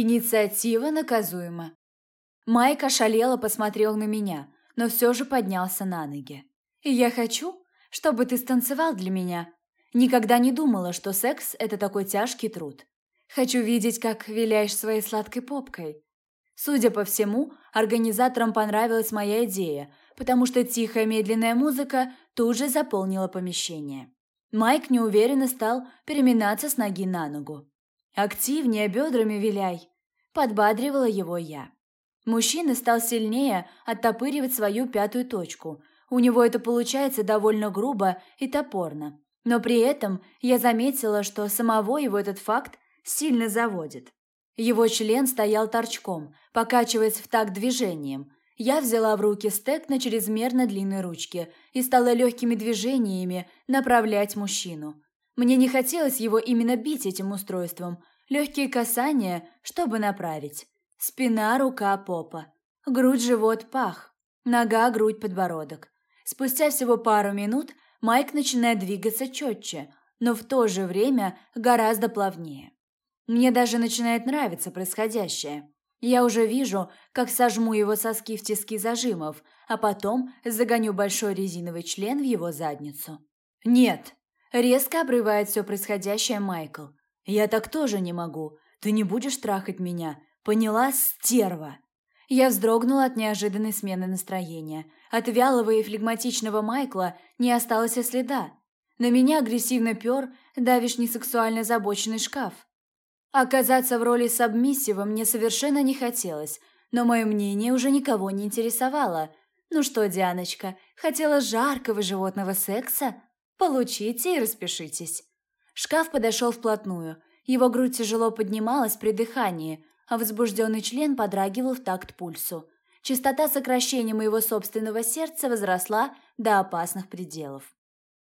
Инициатива наказуема. Майк ошалело посмотрел на меня, но все же поднялся на ноги. Я хочу, чтобы ты станцевал для меня. Никогда не думала, что секс – это такой тяжкий труд. Хочу видеть, как виляешь своей сладкой попкой. Судя по всему, организаторам понравилась моя идея, потому что тихая медленная музыка тут же заполнила помещение. Майк неуверенно стал переминаться с ноги на ногу. «Активнее бедрами виляй», – подбадривала его я. Мужчина стал сильнее оттопыривать свою пятую точку. У него это получается довольно грубо и топорно. Но при этом я заметила, что самого его этот факт сильно заводит. Его член стоял торчком, покачиваясь в такт движением. Я взяла в руки стек на чрезмерно длинной ручке и стала легкими движениями направлять мужчину. Мне не хотелось его именно бить этим устройством. Легкие касания, чтобы направить. Спина, рука, попа. Грудь, живот, пах. Нога, грудь, подбородок. Спустя всего пару минут Майк начинает двигаться четче, но в то же время гораздо плавнее. Мне даже начинает нравиться происходящее. Я уже вижу, как сожму его соски в тиски зажимов, а потом загоню большой резиновый член в его задницу. «Нет!» – резко обрывает все происходящее Майкл. «Я так тоже не могу. Ты не будешь трахать меня. Поняла, стерва?» Я вздрогнула от неожиданной смены настроения. От вялого и флегматичного Майкла не осталось и следа. На меня агрессивно пер давишний сексуально забоченный шкаф. Оказаться в роли сабмиссива мне совершенно не хотелось, но мое мнение уже никого не интересовало. Ну что, Дианочка, хотела жаркого животного секса? Получите и распишитесь. Шкаф подошел вплотную. Его грудь тяжело поднималась при дыхании, а возбужденный член подрагивал в такт пульсу. Частота сокращения моего собственного сердца возросла до опасных пределов.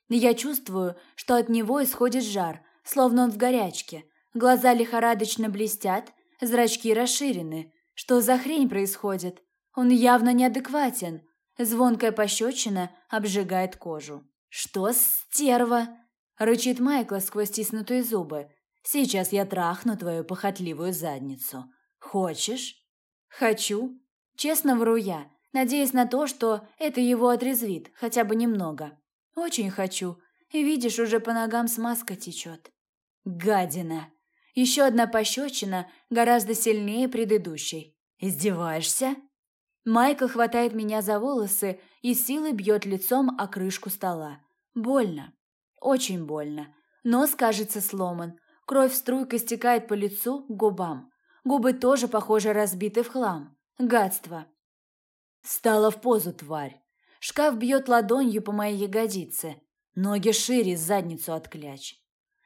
Я чувствую, что от него исходит жар, словно он в горячке – Глаза лихорадочно блестят, зрачки расширены. Что за хрень происходит? Он явно неадекватен. Звонкая пощечина обжигает кожу. «Что, стерва?» – рычит Майкла сквозь стиснутые зубы. «Сейчас я трахну твою похотливую задницу. Хочешь?» «Хочу». Честно вру я, надеясь на то, что это его отрезвит, хотя бы немного. «Очень хочу. И видишь, уже по ногам смазка течет». «Гадина!» Еще одна пощечина, гораздо сильнее предыдущей. «Издеваешься?» Майкл хватает меня за волосы и силой бьет лицом о крышку стола. Больно. Очень больно. Нос кажется сломан. Кровь струйкой стекает по лицу, губам. Губы тоже, похоже, разбиты в хлам. Гадство. Стала в позу, тварь. Шкаф бьет ладонью по моей ягодице. Ноги шире, задницу отклячь.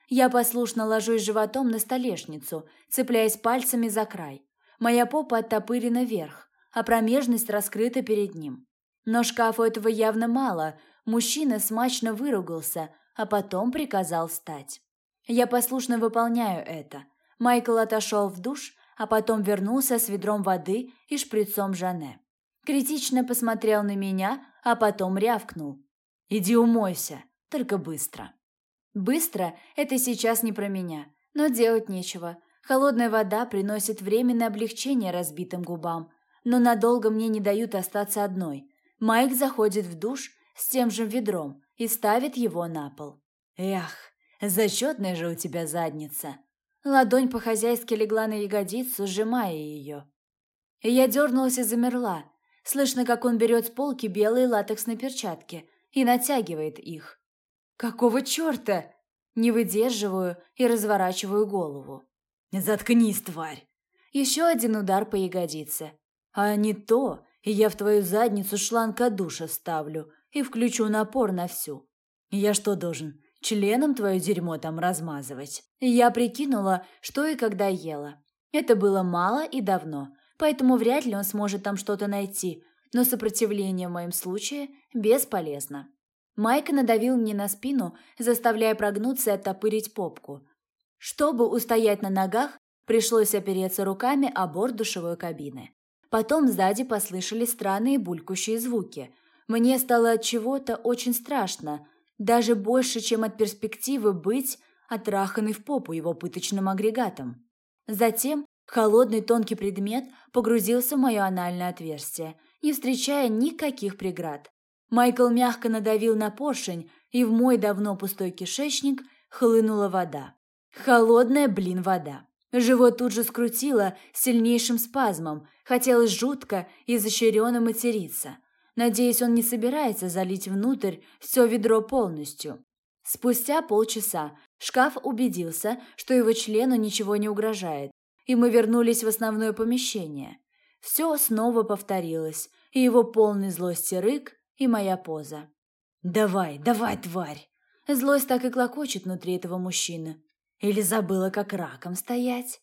Я послушно ложусь животом на столешницу, цепляясь пальцами за край. Моя попа оттопырена вверх, а промежность раскрыта перед ним. Но шкафу этого явно мало. Мужчина смачно выругался, а потом приказал встать. Я послушно выполняю это. Майкл отошел в душ, а потом вернулся с ведром воды и шприцом Жане. Критично посмотрел на меня, а потом рявкнул. «Иди умойся, только быстро». Быстро – это сейчас не про меня, но делать нечего. Холодная вода приносит временное облегчение разбитым губам, но надолго мне не дают остаться одной. Майк заходит в душ с тем же ведром и ставит его на пол. Эх, зачетная же у тебя задница. Ладонь по-хозяйски легла на ягодицу, сжимая ее. Я дернулась и замерла. Слышно, как он берет с полки белые латексные перчатки и натягивает их. «Какого черта?» Не выдерживаю и разворачиваю голову. «Заткнись, тварь!» Еще один удар по ягодице. «А не то, и я в твою задницу шланг от душа ставлю и включу напор на всю. Я что должен, членом твое дерьмо там размазывать?» Я прикинула, что и когда ела. Это было мало и давно, поэтому вряд ли он сможет там что-то найти, но сопротивление в моем случае бесполезно. Майк надавил мне на спину, заставляя прогнуться и оттопырить попку. Чтобы устоять на ногах, пришлось опереться руками о борт душевой кабины. Потом сзади послышались странные булькающие звуки. Мне стало от чего-то очень страшно, даже больше, чем от перспективы быть отраханной в попу его пыточным агрегатом. Затем Холодный тонкий предмет погрузился в мое анальное отверстие, не встречая никаких преград. Майкл мягко надавил на поршень, и в мой давно пустой кишечник хлынула вода. Холодная, блин, вода. Живот тут же скрутило сильнейшим спазмом, хотелось жутко и изощренно материться. Надеюсь, он не собирается залить внутрь все ведро полностью. Спустя полчаса шкаф убедился, что его члену ничего не угрожает, и мы вернулись в основное помещение. Все снова повторилось, и его полный злости рык, и моя поза. «Давай, давай, тварь!» Злость так и клокочет внутри этого мужчины. Или забыла, как раком стоять?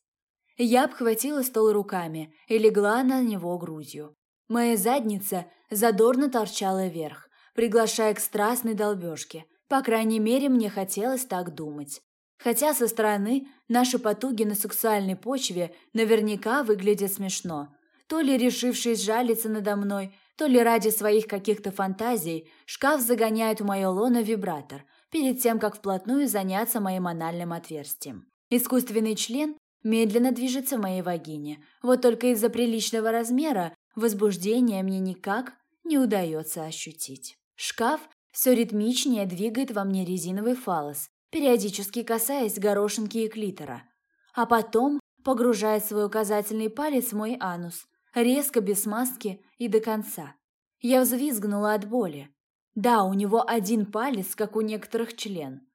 Я обхватила стол руками и легла на него грудью. Моя задница задорно торчала вверх, приглашая к страстной долбежке. По крайней мере, мне хотелось так думать. Хотя со стороны наши потуги на сексуальной почве наверняка выглядят смешно. То ли решившись жалиться надо мной, то ли ради своих каких-то фантазий, шкаф загоняет в мое лоно вибратор – перед тем, как вплотную заняться моим анальным отверстием. Искусственный член медленно движется в моей вагине, вот только из-за приличного размера возбуждения мне никак не удается ощутить. Шкаф все ритмичнее двигает во мне резиновый фалос, периодически касаясь горошинки и клитора, а потом погружает свой указательный палец в мой анус, резко, без смазки и до конца. Я взвизгнула от боли. Да, у него один палец, как у некоторых член.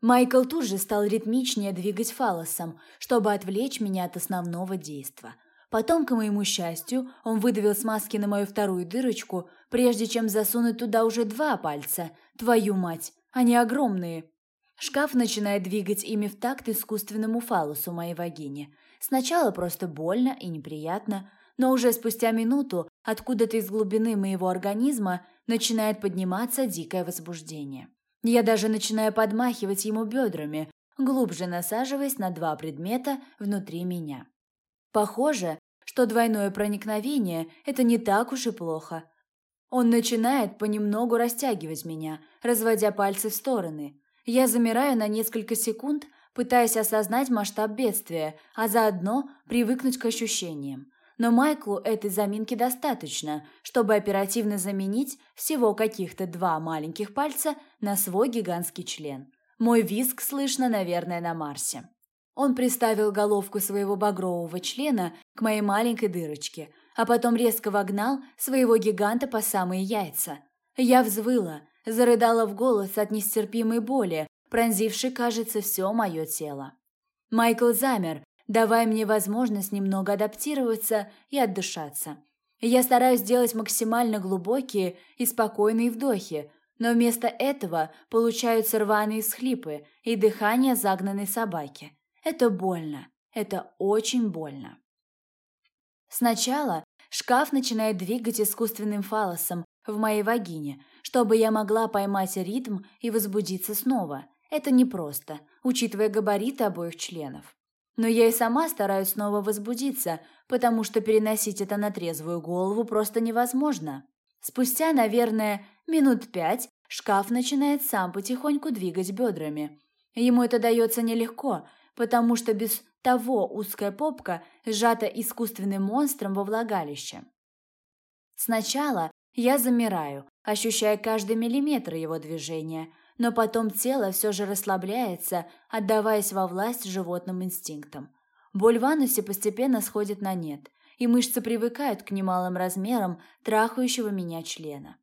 Майкл тут же стал ритмичнее двигать фалосом, чтобы отвлечь меня от основного действа. Потом, к моему счастью, он выдавил смазки на мою вторую дырочку, прежде чем засунуть туда уже два пальца. Твою мать, они огромные. Шкаф начинает двигать ими в такт искусственному фалосу моей вагине. Сначала просто больно и неприятно, но уже спустя минуту откуда-то из глубины моего организма начинает подниматься дикое возбуждение. Я даже начинаю подмахивать ему бедрами, глубже насаживаясь на два предмета внутри меня. Похоже, что двойное проникновение – это не так уж и плохо. Он начинает понемногу растягивать меня, разводя пальцы в стороны. Я замираю на несколько секунд, пытаясь осознать масштаб бедствия, а заодно привыкнуть к ощущениям но Майклу этой заминки достаточно, чтобы оперативно заменить всего каких-то два маленьких пальца на свой гигантский член. Мой визг слышно, наверное, на Марсе. Он приставил головку своего багрового члена к моей маленькой дырочке, а потом резко вогнал своего гиганта по самые яйца. Я взвыла, зарыдала в голос от нестерпимой боли, пронзившей, кажется, все мое тело. Майкл замер, давая мне возможность немного адаптироваться и отдышаться. Я стараюсь сделать максимально глубокие и спокойные вдохи, но вместо этого получаются рваные схлипы и дыхание загнанной собаки. Это больно. Это очень больно. Сначала шкаф начинает двигать искусственным фалосом в моей вагине, чтобы я могла поймать ритм и возбудиться снова. Это непросто, учитывая габариты обоих членов. Но я и сама стараюсь снова возбудиться, потому что переносить это на трезвую голову просто невозможно. Спустя, наверное, минут пять шкаф начинает сам потихоньку двигать бедрами. Ему это дается нелегко, потому что без того узкая попка сжата искусственным монстром во влагалище. Сначала я замираю, ощущая каждый миллиметр его движения – но потом тело все же расслабляется, отдаваясь во власть животным инстинктам. Боль в анусе постепенно сходит на нет, и мышцы привыкают к немалым размерам трахающего меня члена.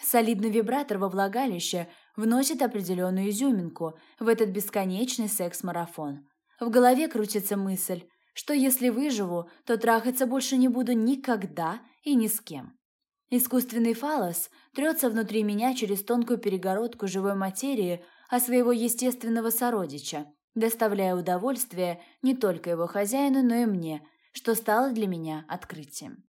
Солидный вибратор во влагалище вносит определенную изюминку в этот бесконечный секс-марафон. В голове крутится мысль, что если выживу, то трахаться больше не буду никогда и ни с кем. Искусственный фалос трется внутри меня через тонкую перегородку живой материи о своего естественного сородича, доставляя удовольствие не только его хозяину, но и мне, что стало для меня открытием.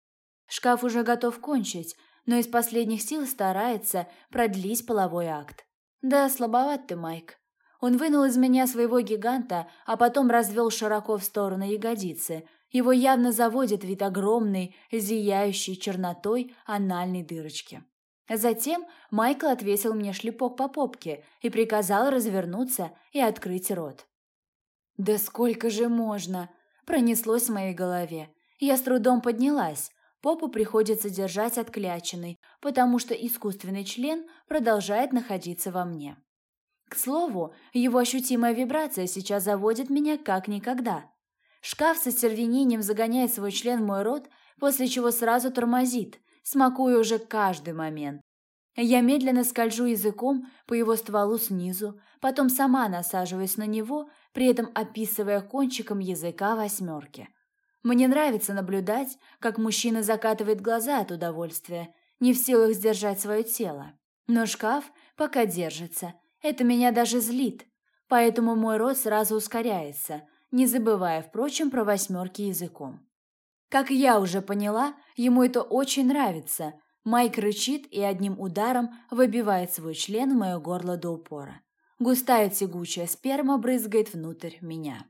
Шкаф уже готов кончить, но из последних сил старается продлить половой акт. Да, слабоват ты, Майк. Он вынул из меня своего гиганта, а потом развел широко в стороны ягодицы – его явно заводит вид огромной, зияющей чернотой анальной дырочки. Затем Майкл отвесил мне шлепок по попке и приказал развернуться и открыть рот. «Да сколько же можно?» – пронеслось в моей голове. Я с трудом поднялась. Попу приходится держать откляченной, потому что искусственный член продолжает находиться во мне. К слову, его ощутимая вибрация сейчас заводит меня как никогда. Шкаф со стервенением загоняет свой член в мой рот, после чего сразу тормозит, смакуя уже каждый момент. Я медленно скольжу языком по его стволу снизу, потом сама насаживаюсь на него, при этом описывая кончиком языка восьмерки. Мне нравится наблюдать, как мужчина закатывает глаза от удовольствия, не в силах сдержать свое тело. Но шкаф пока держится. Это меня даже злит. Поэтому мой рот сразу ускоряется, не забывая, впрочем, про восьмерки языком. Как я уже поняла, ему это очень нравится. Майк рычит и одним ударом выбивает свой член в мое горло до упора. Густая тягучая сперма брызгает внутрь меня.